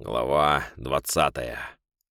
Глава 20.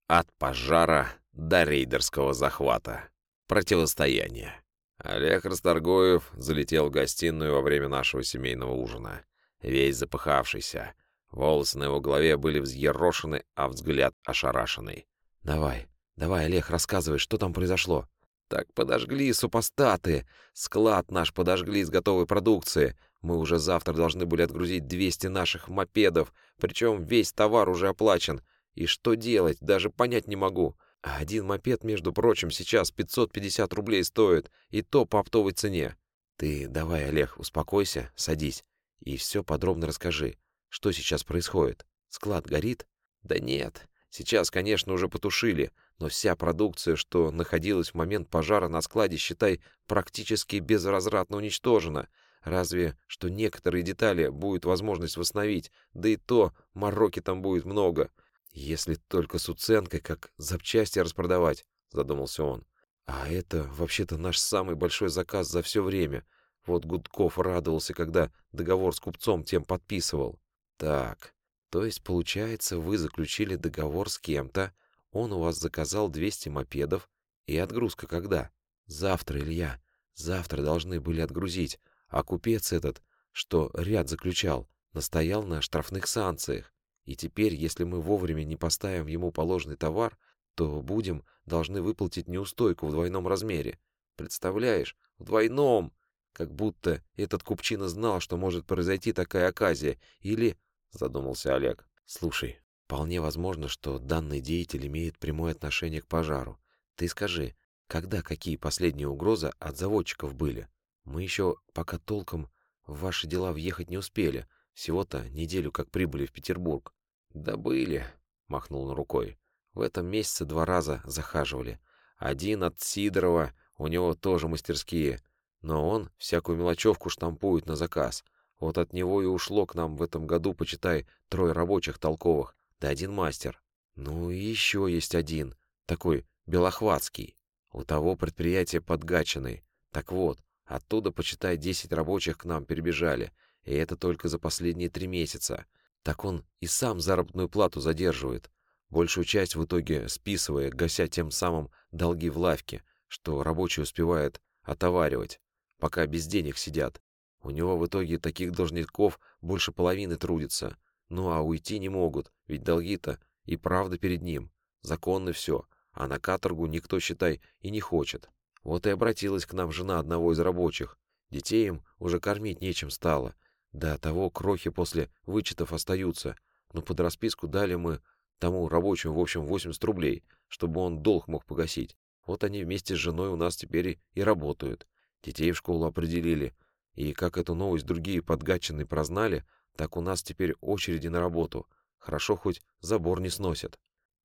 От пожара до рейдерского захвата. Противостояние. Олег Расторгуев залетел в гостиную во время нашего семейного ужина. Весь запыхавшийся. Волосы на его голове были взъерошены, а взгляд ошарашенный. «Давай, давай, Олег, рассказывай, что там произошло?» «Так подожгли супостаты! Склад наш подожгли с готовой продукции. Мы уже завтра должны были отгрузить 200 наших мопедов, причем весь товар уже оплачен. И что делать, даже понять не могу. А один мопед, между прочим, сейчас 550 рублей стоит, и то по оптовой цене. Ты давай, Олег, успокойся, садись, и все подробно расскажи. Что сейчас происходит? Склад горит? Да нет, сейчас, конечно, уже потушили, но вся продукция, что находилась в момент пожара на складе, считай, практически безвозвратно уничтожена. Разве что некоторые детали будет возможность восстановить, да и то мороки там будет много. Если только с уценкой, как запчасти распродавать, задумался он. А это вообще-то наш самый большой заказ за все время. Вот Гудков радовался, когда договор с купцом тем подписывал. Так, то есть, получается, вы заключили договор с кем-то, он у вас заказал 200 мопедов, и отгрузка когда? Завтра, Илья. Завтра должны были отгрузить. А купец этот, что ряд заключал, настоял на штрафных санкциях. И теперь, если мы вовремя не поставим ему положенный товар, то будем должны выплатить неустойку в двойном размере. Представляешь, в двойном! Как будто этот купчина знал, что может произойти такая оказия. Или, задумался Олег, слушай, вполне возможно, что данный деятель имеет прямое отношение к пожару. Ты скажи, когда какие последние угрозы от заводчиков были? Мы еще пока толком в ваши дела въехать не успели. Всего-то неделю как прибыли в Петербург. Да были, махнул он рукой. В этом месяце два раза захаживали. Один от Сидорова, у него тоже мастерские, но он всякую мелочевку штампует на заказ. Вот от него и ушло к нам в этом году, почитай, трое рабочих толковых, да один мастер. Ну и еще есть один, такой белохватский. У того предприятие подгаченный. Так вот, Оттуда, почитай, 10 рабочих к нам перебежали, и это только за последние три месяца. Так он и сам заработную плату задерживает, большую часть в итоге списывая, гася тем самым долги в лавке, что рабочий успевает отоваривать, пока без денег сидят. У него в итоге таких должников больше половины трудится. Ну а уйти не могут, ведь долги-то и правда перед ним. Законно все, а на каторгу никто, считай, и не хочет. Вот и обратилась к нам жена одного из рабочих. Детей им уже кормить нечем стало. Да того крохи после вычетов остаются. Но под расписку дали мы тому рабочему, в общем, 80 рублей, чтобы он долг мог погасить. Вот они вместе с женой у нас теперь и работают. Детей в школу определили. И как эту новость другие подгаченные прознали, так у нас теперь очереди на работу. Хорошо хоть забор не сносят.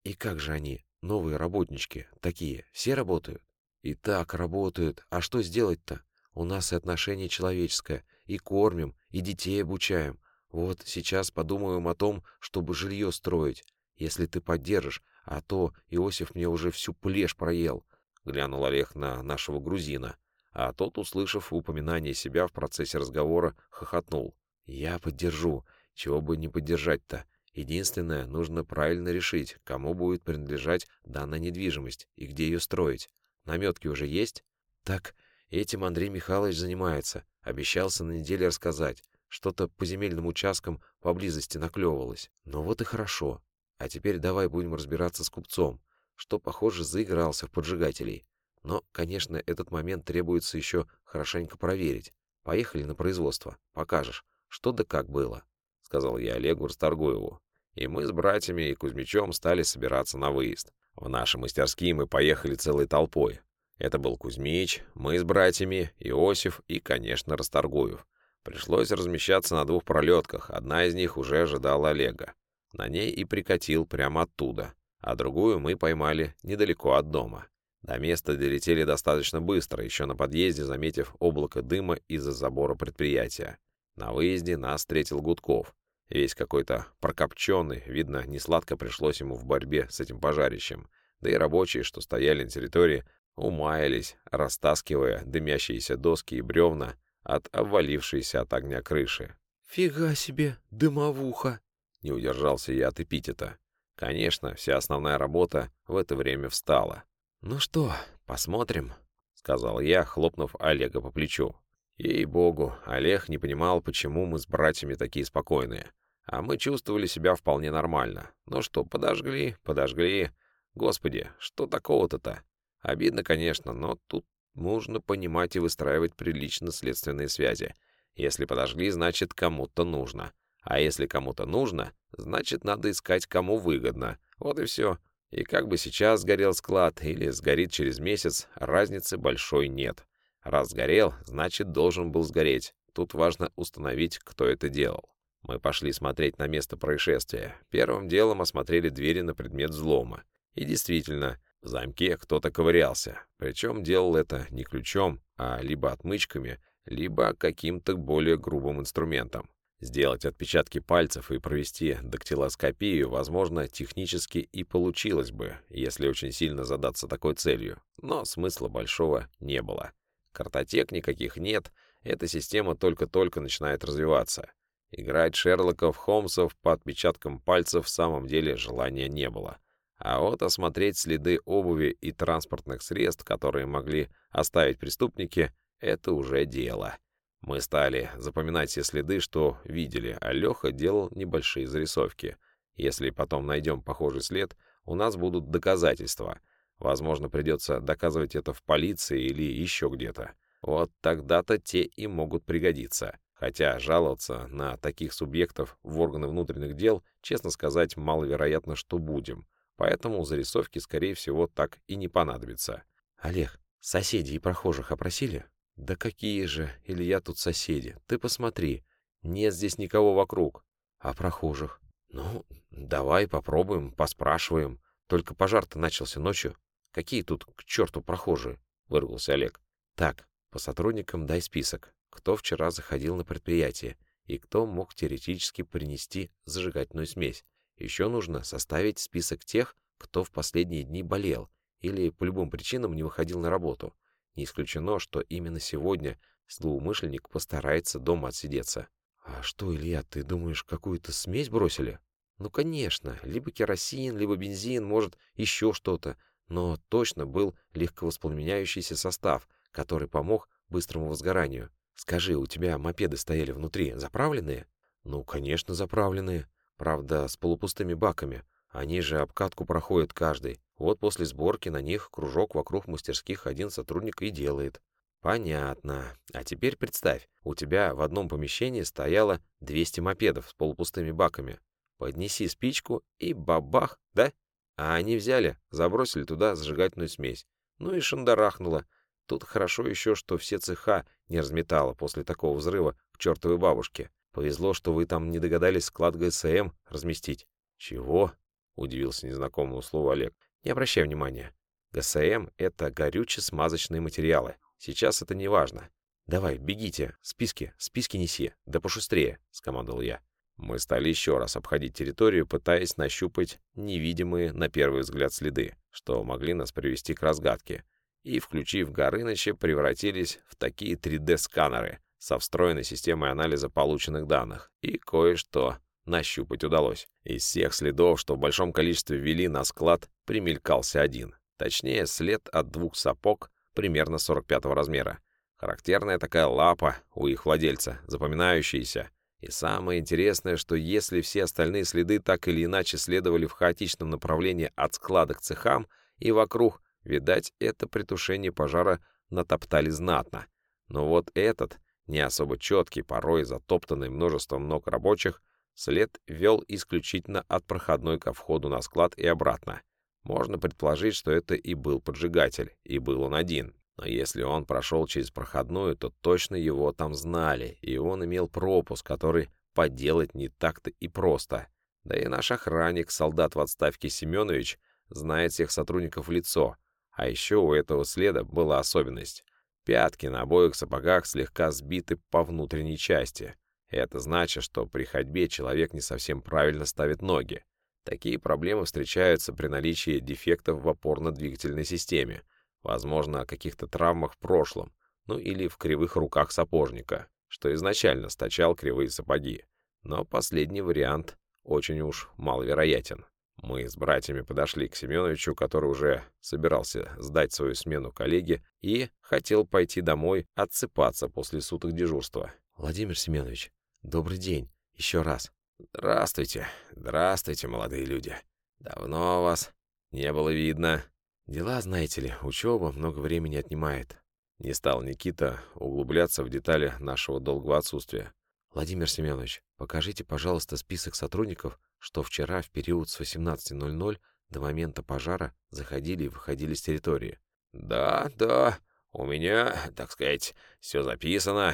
И как же они, новые работнички, такие, все работают? И так работают. А что сделать-то? У нас и отношение человеческое. И кормим, и детей обучаем. Вот сейчас подумаем о том, чтобы жилье строить. Если ты поддержишь, а то Иосиф мне уже всю плешь проел. Глянул Олег на нашего грузина. А тот, услышав упоминание себя в процессе разговора, хохотнул. Я поддержу. Чего бы не поддержать-то? Единственное, нужно правильно решить, кому будет принадлежать данная недвижимость и где ее строить. Наметки уже есть? Так, этим Андрей Михайлович занимается. Обещался на неделе рассказать. Что-то по земельным участкам поблизости наклевывалось. Ну вот и хорошо. А теперь давай будем разбираться с купцом, что, похоже, заигрался в поджигателей. Но, конечно, этот момент требуется еще хорошенько проверить. Поехали на производство. Покажешь, что да как было, — сказал я Олегу Расторгуеву. И мы с братьями и Кузьмичом стали собираться на выезд. В наши мастерские мы поехали целой толпой. Это был Кузьмич, мы с братьями, Иосиф и, конечно, Расторгуев. Пришлось размещаться на двух пролетках, одна из них уже ожидала Олега. На ней и прикатил прямо оттуда, а другую мы поймали недалеко от дома. До места долетели достаточно быстро, еще на подъезде заметив облако дыма из-за забора предприятия. На выезде нас встретил Гудков. Весь какой-то прокопченный, видно, несладко пришлось ему в борьбе с этим пожарищем. Да и рабочие, что стояли на территории, умаялись, растаскивая дымящиеся доски и бревна от обвалившейся от огня крыши. «Фига себе, дымовуха!» Не удержался я от эпитета. Конечно, вся основная работа в это время встала. «Ну что, посмотрим», — сказал я, хлопнув Олега по плечу. Ей-богу, Олег не понимал, почему мы с братьями такие спокойные. А мы чувствовали себя вполне нормально. Ну что, подожгли, подожгли. Господи, что такого-то-то? Обидно, конечно, но тут нужно понимать и выстраивать прилично следственные связи. Если подожгли, значит, кому-то нужно. А если кому-то нужно, значит, надо искать, кому выгодно. Вот и все. И как бы сейчас сгорел склад или сгорит через месяц, разницы большой нет. Раз сгорел, значит, должен был сгореть. Тут важно установить, кто это делал. Мы пошли смотреть на место происшествия. Первым делом осмотрели двери на предмет взлома. И действительно, в замке кто-то ковырялся. Причем делал это не ключом, а либо отмычками, либо каким-то более грубым инструментом. Сделать отпечатки пальцев и провести дактилоскопию, возможно, технически и получилось бы, если очень сильно задаться такой целью, но смысла большого не было. Картотек никаких нет, эта система только-только начинает развиваться. Играть Шерлоков, Холмсов по отпечаткам пальцев в самом деле желания не было. А вот осмотреть следы обуви и транспортных средств, которые могли оставить преступники, это уже дело. Мы стали запоминать все следы, что видели, а Леха делал небольшие зарисовки. Если потом найдем похожий след, у нас будут доказательства. Возможно, придется доказывать это в полиции или еще где-то. Вот тогда-то те и могут пригодиться. Хотя жаловаться на таких субъектов в органы внутренних дел, честно сказать, маловероятно, что будем. Поэтому зарисовки, скорее всего, так и не понадобятся. «Олег, соседей и прохожих опросили?» «Да какие же, или я тут соседи? Ты посмотри, нет здесь никого вокруг. А прохожих?» «Ну, давай попробуем, поспрашиваем. Только пожар-то начался ночью. Какие тут к черту прохожие?» — выругался Олег. «Так, по сотрудникам дай список кто вчера заходил на предприятие и кто мог теоретически принести зажигательную смесь. Еще нужно составить список тех, кто в последние дни болел или по любым причинам не выходил на работу. Не исключено, что именно сегодня злоумышленник постарается дома отсидеться. «А что, Илья, ты думаешь, какую-то смесь бросили?» «Ну, конечно. Либо керосин, либо бензин, может, еще что-то. Но точно был легковоспламеняющийся состав, который помог быстрому возгоранию. Скажи, у тебя мопеды стояли внутри, заправленные? Ну, конечно, заправленные. Правда, с полупустыми баками. Они же обкатку проходят каждый. Вот после сборки на них кружок вокруг мастерских один сотрудник и делает. Понятно. А теперь представь, у тебя в одном помещении стояло 200 мопедов с полупустыми баками. Поднеси спичку и бабах, да? А они взяли, забросили туда зажигательную смесь. Ну и шандарахнуло. Тут хорошо еще, что все цеха не разметало после такого взрыва к чертовой бабушке. Повезло, что вы там не догадались склад ГСМ разместить. Чего? Удивился незнакомому слову Олег. Не обращай внимания. ГСМ — это горюче-смазочные материалы. Сейчас это не важно. Давай, бегите, списки, списки неси, да пошустрее, — скомандовал я. Мы стали еще раз обходить территорию, пытаясь нащупать невидимые на первый взгляд следы, что могли нас привести к разгадке и, включив Горыныча, превратились в такие 3D-сканеры со встроенной системой анализа полученных данных, и кое-что нащупать удалось. Из всех следов, что в большом количестве ввели на склад, примелькался один. Точнее, след от двух сапог примерно 45 размера. Характерная такая лапа у их владельца, запоминающаяся. И самое интересное, что если все остальные следы так или иначе следовали в хаотичном направлении от склада к цехам и вокруг, Видать, это притушение пожара натоптали знатно. Но вот этот, не особо четкий, порой затоптанный множеством ног рабочих, след вел исключительно от проходной ко входу на склад и обратно. Можно предположить, что это и был поджигатель, и был он один. Но если он прошел через проходную, то точно его там знали, и он имел пропуск, который подделать не так-то и просто. Да и наш охранник, солдат в отставке Семенович, знает всех сотрудников лицо, а еще у этого следа была особенность. Пятки на обоих сапогах слегка сбиты по внутренней части. Это значит, что при ходьбе человек не совсем правильно ставит ноги. Такие проблемы встречаются при наличии дефектов в опорно-двигательной системе, возможно, о каких-то травмах в прошлом, ну или в кривых руках сапожника, что изначально стачал кривые сапоги. Но последний вариант очень уж маловероятен. Мы с братьями подошли к Семеновичу, который уже собирался сдать свою смену коллеге и хотел пойти домой отсыпаться после суток дежурства. «Владимир Семенович, добрый день. Еще раз». «Здравствуйте. Здравствуйте, молодые люди. Давно вас не было видно». «Дела, знаете ли, учеба много времени отнимает». Не стал Никита углубляться в детали нашего долгого отсутствия. «Владимир Семенович, покажите, пожалуйста, список сотрудников, что вчера в период с 18.00 до момента пожара заходили и выходили с территории. «Да, да, у меня, так сказать, все записано.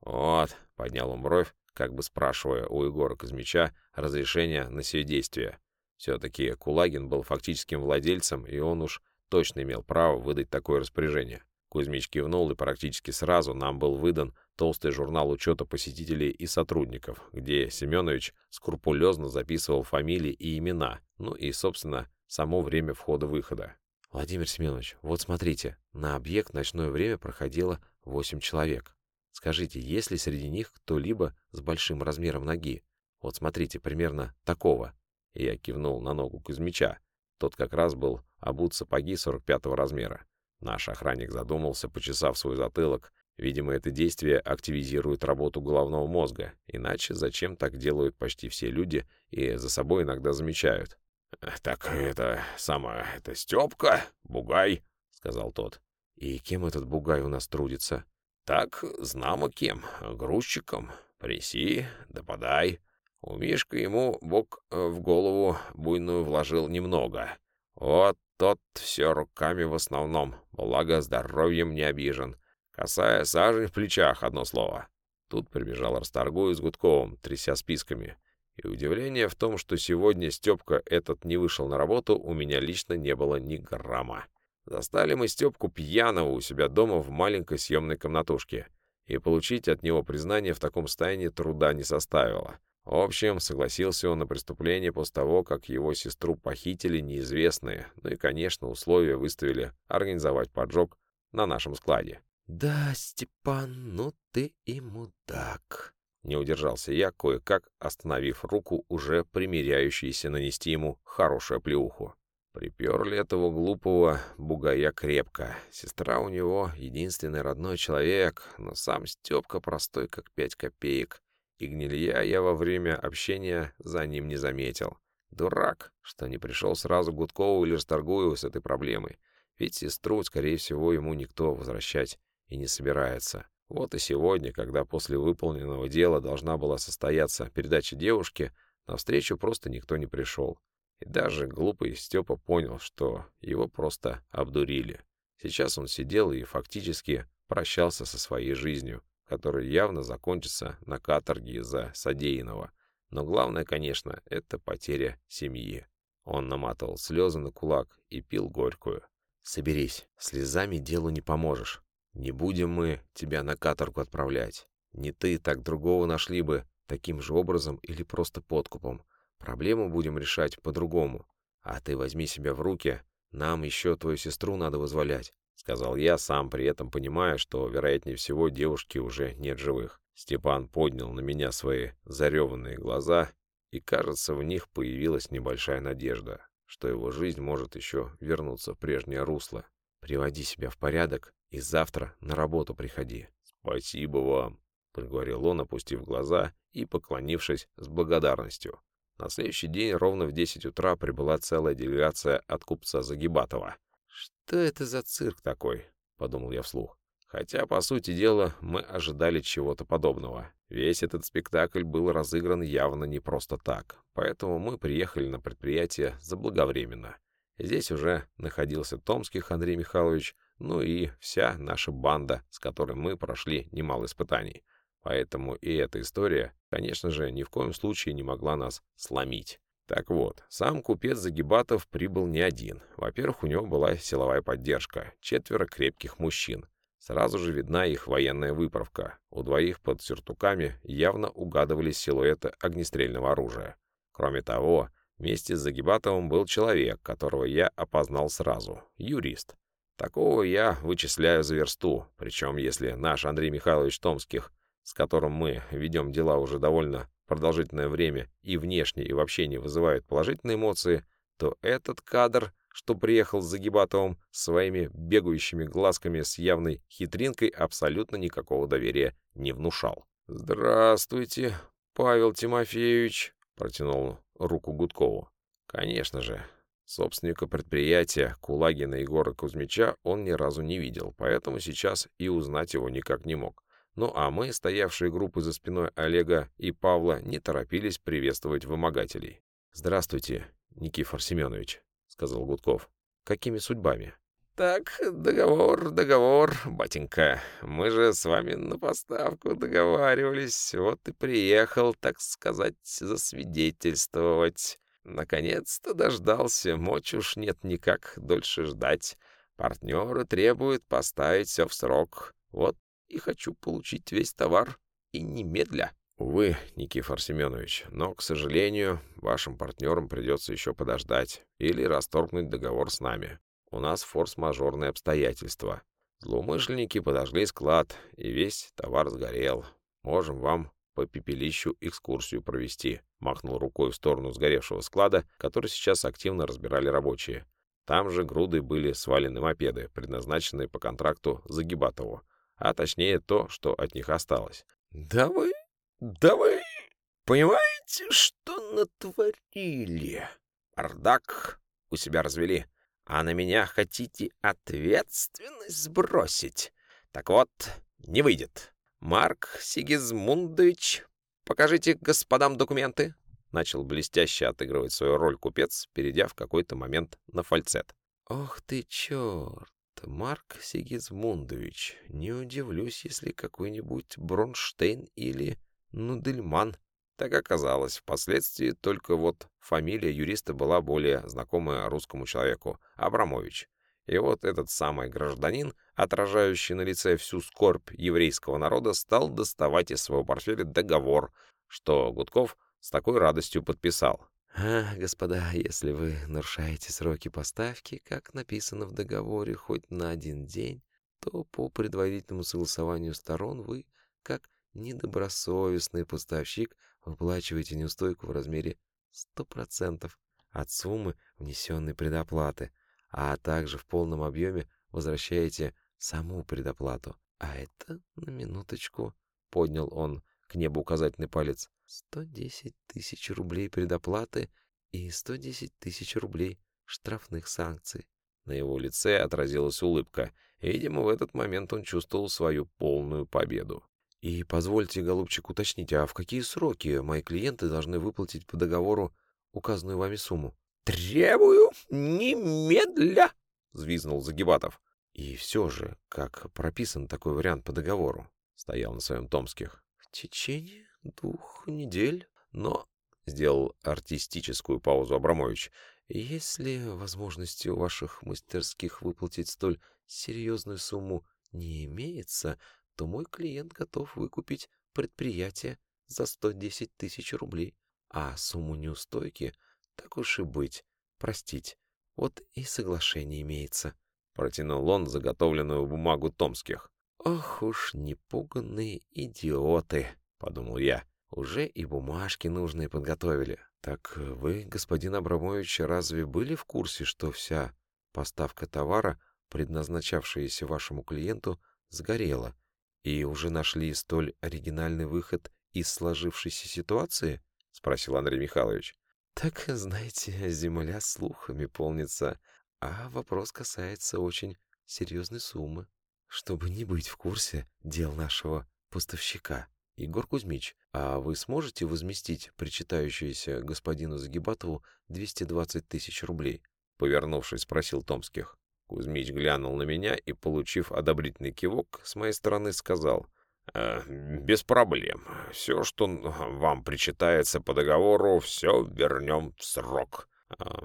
Вот», — поднял он бровь, как бы спрашивая у Егора Кузьмича разрешения на сие действие. Все-таки Кулагин был фактическим владельцем, и он уж точно имел право выдать такое распоряжение. Кузьмич кивнул, и практически сразу нам был выдан толстый журнал учета посетителей и сотрудников, где Семенович скрупулезно записывал фамилии и имена, ну и, собственно, само время входа-выхода. «Владимир Семенович, вот смотрите, на объект ночное время проходило 8 человек. Скажите, есть ли среди них кто-либо с большим размером ноги? Вот смотрите, примерно такого». Я кивнул на ногу Кузьмича. Тот как раз был обут сапоги 45-го размера. Наш охранник задумался, почесав свой затылок. Видимо, это действие активизирует работу головного мозга. Иначе зачем так делают почти все люди и за собой иногда замечают? «Так это самое, это Степка, Бугай», — сказал тот. «И кем этот Бугай у нас трудится?» «Так, знамо кем. Грузчиком. Приси, да подай. У Мишка ему Бог э, в голову буйную вложил немного. Вот тот все руками в основном, благо здоровьем не обижен. Касая сажень в плечах, одно слово. Тут прибежал Расторгуй с Гудковым, тряся списками. И удивление в том, что сегодня Степка этот не вышел на работу, у меня лично не было ни грамма. Застали мы Степку пьяного у себя дома в маленькой съемной комнатушке. И получить от него признание в таком состоянии труда не составило. В общем, согласился он на преступление после того, как его сестру похитили неизвестные, ну и, конечно, условия выставили организовать поджог на нашем складе. «Да, Степан, ну ты и мудак», — не удержался я, кое-как остановив руку, уже примиряющейся нанести ему хорошую плюху. Приперли этого глупого бугая крепко. Сестра у него единственный родной человек, но сам Степка простой, как пять копеек и гнилья я во время общения за ним не заметил. Дурак, что не пришел сразу Гудкову или Расторгуеву с этой проблемой. Ведь сестру, скорее всего, ему никто возвращать и не собирается. Вот и сегодня, когда после выполненного дела должна была состояться передача девушки, навстречу просто никто не пришел. И даже глупый Степа понял, что его просто обдурили. Сейчас он сидел и фактически прощался со своей жизнью, который явно закончится на каторге из-за содеянного. Но главное, конечно, это потеря семьи. Он наматывал слезы на кулак и пил горькую. «Соберись, слезами делу не поможешь. Не будем мы тебя на каторгу отправлять. Не ты, так другого нашли бы таким же образом или просто подкупом. Проблему будем решать по-другому. А ты возьми себя в руки, нам еще твою сестру надо вызволять. — сказал я, сам при этом понимая, что, вероятнее всего, девушки уже нет живых. Степан поднял на меня свои зареванные глаза, и, кажется, в них появилась небольшая надежда, что его жизнь может еще вернуться в прежнее русло. «Приводи себя в порядок и завтра на работу приходи». «Спасибо вам», — проговорил он, опустив глаза и поклонившись с благодарностью. На следующий день ровно в 10 утра прибыла целая делегация от купца Загибатова. «Что это за цирк такой?» — подумал я вслух. Хотя, по сути дела, мы ожидали чего-то подобного. Весь этот спектакль был разыгран явно не просто так, поэтому мы приехали на предприятие заблаговременно. Здесь уже находился Томских Андрей Михайлович, ну и вся наша банда, с которой мы прошли немало испытаний. Поэтому и эта история, конечно же, ни в коем случае не могла нас сломить. Так вот, сам купец Загибатов прибыл не один. Во-первых, у него была силовая поддержка, четверо крепких мужчин. Сразу же видна их военная выправка. У двоих под сюртуками явно угадывались силуэты огнестрельного оружия. Кроме того, вместе с Загибатовым был человек, которого я опознал сразу — юрист. Такого я вычисляю за версту, причем если наш Андрей Михайлович Томских с которым мы ведем дела уже довольно продолжительное время и внешне, и вообще не вызывает положительные эмоции, то этот кадр, что приехал с Загибатовым своими бегающими глазками с явной хитринкой, абсолютно никакого доверия не внушал. «Здравствуйте, Павел Тимофеевич», — протянул руку Гудкову. Конечно же, собственника предприятия Кулагина Егора Кузьмича он ни разу не видел, поэтому сейчас и узнать его никак не мог. Ну а мы, стоявшие группы за спиной Олега и Павла, не торопились приветствовать вымогателей. «Здравствуйте, Никифор Семенович», — сказал Гудков. «Какими судьбами?» «Так, договор, договор, батенька. Мы же с вами на поставку договаривались. Вот и приехал, так сказать, засвидетельствовать. Наконец-то дождался, мочь уж нет никак дольше ждать. Партнеры требуют поставить все в срок. Вот и хочу получить весь товар и немедля. Увы, Никифор Семенович, но, к сожалению, вашим партнерам придется еще подождать или расторгнуть договор с нами. У нас форс-мажорные обстоятельства. Злоумышленники подожгли склад, и весь товар сгорел. Можем вам по пепелищу экскурсию провести», — махнул рукой в сторону сгоревшего склада, который сейчас активно разбирали рабочие. Там же груды были свалены мопеды, предназначенные по контракту Загибатову а точнее то, что от них осталось. «Да вы... да вы... понимаете, что натворили? Бардак у себя развели, а на меня хотите ответственность сбросить? Так вот, не выйдет. Марк Сигизмундович, покажите господам документы». Начал блестяще отыгрывать свою роль купец, перейдя в какой-то момент на фальцет. «Ох ты, черт! Марк Сигизмундович. Не удивлюсь, если какой-нибудь Бронштейн или Нудельман. Так оказалось. Впоследствии только вот фамилия юриста была более знакомая русскому человеку — Абрамович. И вот этот самый гражданин, отражающий на лице всю скорбь еврейского народа, стал доставать из своего портфеля договор, что Гудков с такой радостью подписал. А, господа, если вы нарушаете сроки поставки, как написано в договоре, хоть на один день, то по предварительному согласованию сторон вы, как недобросовестный поставщик, выплачиваете неустойку в размере 100% от суммы внесенной предоплаты, а также в полном объеме возвращаете саму предоплату. А это, на минуточку, поднял он к небу указательный палец, 110 тысяч рублей предоплаты и 110 тысяч рублей штрафных санкций. На его лице отразилась улыбка. Видимо, в этот момент он чувствовал свою полную победу. «И позвольте, голубчик, уточнить, а в какие сроки мои клиенты должны выплатить по договору указанную вами сумму?» «Требую немедля!» — взвизнул Загибатов. «И все же, как прописан такой вариант по договору?» — стоял на своем Томских. «В течение двух недель, но...» — сделал артистическую паузу Абрамович. «Есть ли возможности у ваших мастерских выплатить столь серьезную сумму не имеется, то мой клиент готов выкупить предприятие за 110 тысяч рублей, а сумму неустойки, так уж и быть, простить. Вот и соглашение имеется». Протянул он заготовленную бумагу Томских. «Ох уж непуганные идиоты!» подумал я. Уже и бумажки нужные подготовили. Так вы, господин Абрамович, разве были в курсе, что вся поставка товара, предназначавшаяся вашему клиенту, сгорела, и уже нашли столь оригинальный выход из сложившейся ситуации? — спросил Андрей Михайлович. — Так, знаете, земля слухами полнится, а вопрос касается очень серьезной суммы. Чтобы не быть в курсе дел нашего поставщика. «Егор Кузьмич, а вы сможете возместить причитающиеся господину Загибатову 220 тысяч рублей?» Повернувшись, спросил Томских. Кузьмич глянул на меня и, получив одобрительный кивок, с моей стороны сказал, э, «Без проблем. Все, что вам причитается по договору, все вернем в срок.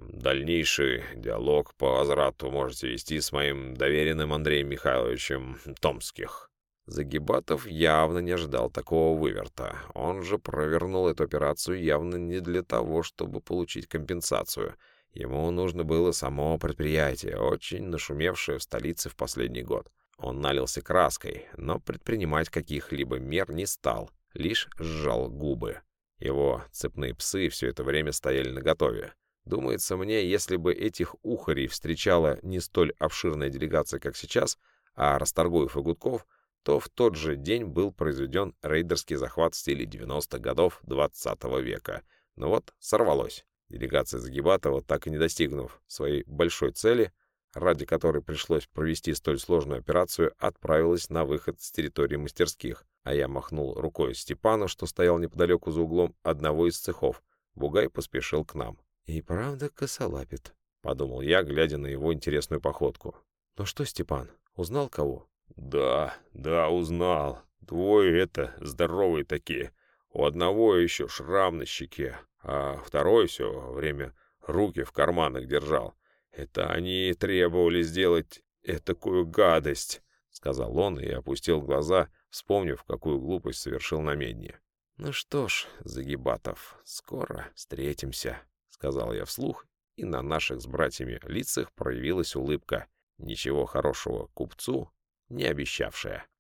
Дальнейший диалог по возврату можете вести с моим доверенным Андреем Михайловичем Томских». Загибатов явно не ожидал такого выверта. Он же провернул эту операцию явно не для того, чтобы получить компенсацию. Ему нужно было само предприятие, очень нашумевшее в столице в последний год. Он налился краской, но предпринимать каких-либо мер не стал, лишь сжал губы. Его цепные псы все это время стояли наготове. Думается мне, если бы этих ухарей встречала не столь обширная делегация, как сейчас, а Расторгуев и Гудков, то в тот же день был произведен рейдерский захват в стиле 90-х годов 20 -го века. Но вот сорвалось. Делегация Загибатова, так и не достигнув своей большой цели, ради которой пришлось провести столь сложную операцию, отправилась на выход с территории мастерских, а я махнул рукой Степану, что стоял неподалеку за углом одного из цехов. Бугай поспешил к нам. «И правда косолапит», — подумал я, глядя на его интересную походку. «Ну что, Степан, узнал кого?» «Да, да, узнал. Двое это, здоровые такие. У одного еще шрам на щеке, а второй все время руки в карманах держал. Это они требовали сделать такую гадость», — сказал он и опустил глаза, вспомнив, какую глупость совершил на медне. «Ну что ж, Загибатов, скоро встретимся», — сказал я вслух, и на наших с братьями лицах проявилась улыбка, ничего хорошего купцу не обещавшая.